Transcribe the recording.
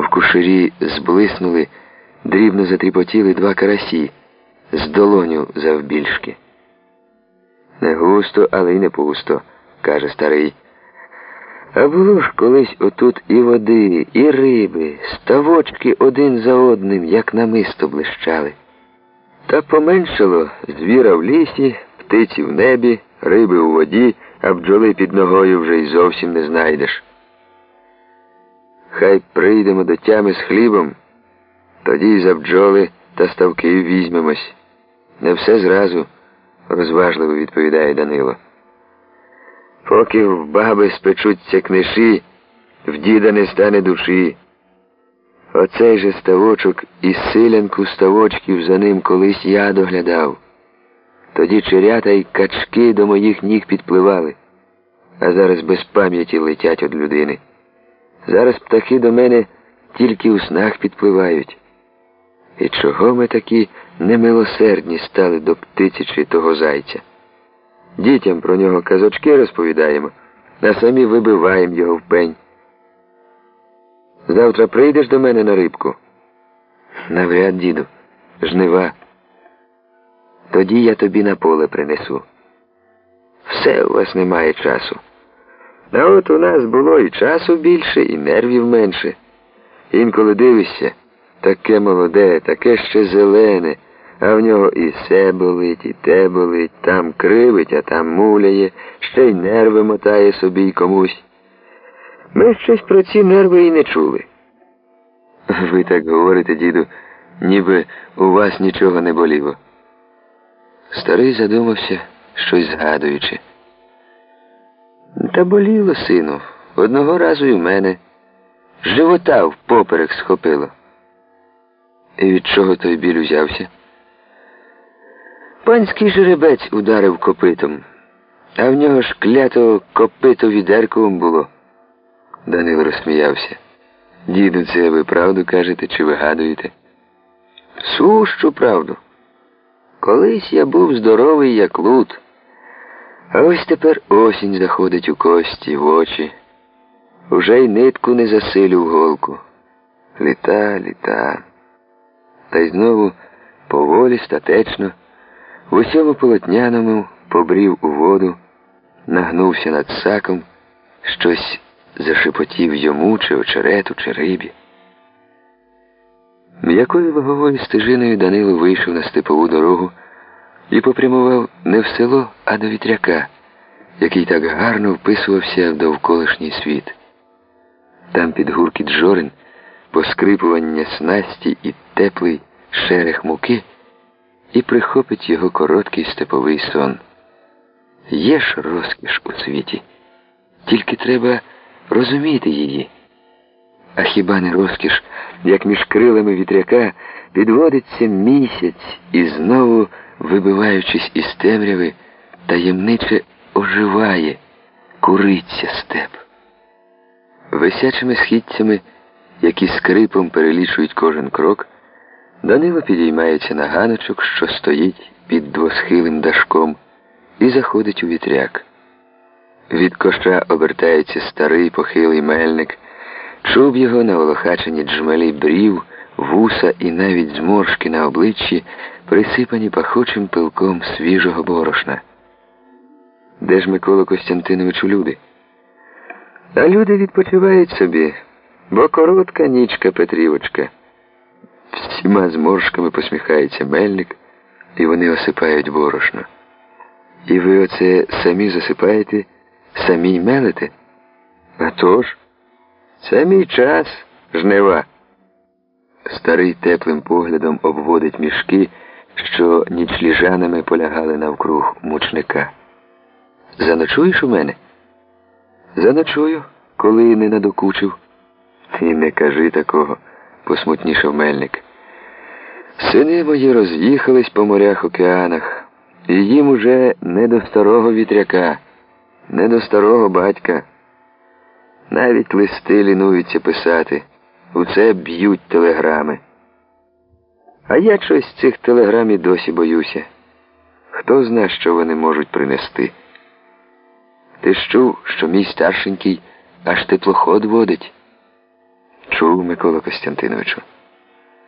В кушері зблиснули, дрібно затріпотіли два карасі з долоню завбільшки. Не густо, але й не пусто, каже старий. А було ж колись отут і води, і риби, ставочки один за одним, як намисто блищали. Та поменшало звіра в лісі, птиці в небі, риби у воді, а бджоли під ногою вже й зовсім не знайдеш. Хай прийдемо до тями з хлібом, тоді й за бджоли та ставки візьмемось. Не все зразу, розважливо відповідає Данило. Поки в баби спечуться книші, в діда не стане душі. Оцей же ставочок і силянку ставочків за ним колись я доглядав. Тоді черята й качки до моїх ніг підпливали, а зараз без пам'яті летять від людини. Зараз птахи до мене тільки у снах підпливають. І чого ми такі немилосердні стали до птиці чи того зайця? Дітям про нього казочки розповідаємо, а самі вибиваємо його в пень. Завтра прийдеш до мене на рибку? Навряд, діду, жнива. Тоді я тобі на поле принесу. Все у вас немає часу. А от у нас було і часу більше, і нервів менше. Інколи дивишся, таке молоде, таке ще зелене, а в нього і все болить, і те болить, там кривить, а там муляє, ще й нерви мотає собі й комусь. Ми щось про ці нерви і не чули. Ви так говорите, діду, ніби у вас нічого не боліло. Старий задумався, щось згадуючи. Та боліло, сину, одного разу і в мене. Живота впоперек схопило. І від чого той біль узявся? Панський жеребець ударив копитом, а в нього ж клято копито відерковим було. Данил розсміявся. Діду, це ви правду кажете чи вигадуєте? Сущу правду. Колись я був здоровий, як лут. А ось тепер осінь заходить у кості, в очі. Уже й нитку не засилю в голку. Літа, літа. Та й знову поволі, статечно, в усьому полотняному побрів у воду, нагнувся над саком, щось зашепотів йому, чи очерету, чи рибі. М'якою ваговою стежиною Данило вийшов на степову дорогу і попрямував не в село, а до вітряка, який так гарно вписувався в довколишній світ. Там під гуркіт жорен, поскрипування снасті і теплий шерех муки, і прихопить його короткий степовий сон. Є ж розкіш у світі, тільки треба розуміти її. А хіба не розкіш, як між крилами вітряка підводиться місяць і знову, вибиваючись із темряви, таємниче оживає, куриться степ. Висячими східцями, які скрипом перелічують кожен крок, Данило підіймається на ганочок, що стоїть під двосхилим дашком, і заходить у вітряк. Від коша обертається старий похилий мельник, чуб його на волохачені джмелі брів, вуса і навіть зморшки на обличчі, присипані пахучим пилком свіжого борошна. Де ж Микола Костянтиновичу люди? А люди відпочивають собі, бо коротка нічка Петрівочка. Всіма зморшками посміхається мельник, і вони осипають борошно. І ви оце самі засипаєте, самі й мелите? А тож, це мій час, жнива. Старий теплим поглядом обводить мішки, що нічліжанами полягали навкруг мучника. Заночуєш у мене? Заночую, коли не надокучив. Ти не кажи такого, посмутнішав мельник. Сини мої роз'їхались по морях океанах, і їм уже не до старого вітряка, не до старого батька. Навіть листи лінуються писати, усе б'ють телеграми. А я щось цих телеграм і досі боюся. Хто зна, що вони можуть принести? Ти ж чув, що мій старшенький аж теплоход водить. Чув, Микола Костянтиновичу.